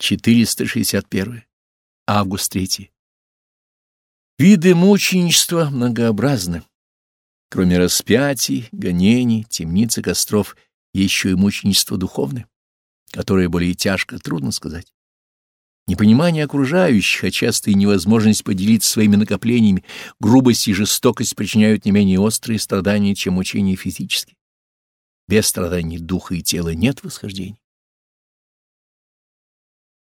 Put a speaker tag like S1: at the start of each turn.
S1: 461. Август 3. Виды мученичества многообразны. Кроме распятий, гонений, темниц и костров, еще и мученичество духовное, которое более тяжко, трудно сказать. Непонимание окружающих, а часто и невозможность поделиться своими накоплениями, грубость и жестокость причиняют не менее острые страдания, чем мучения физические. Без страданий духа и тела нет восхождения.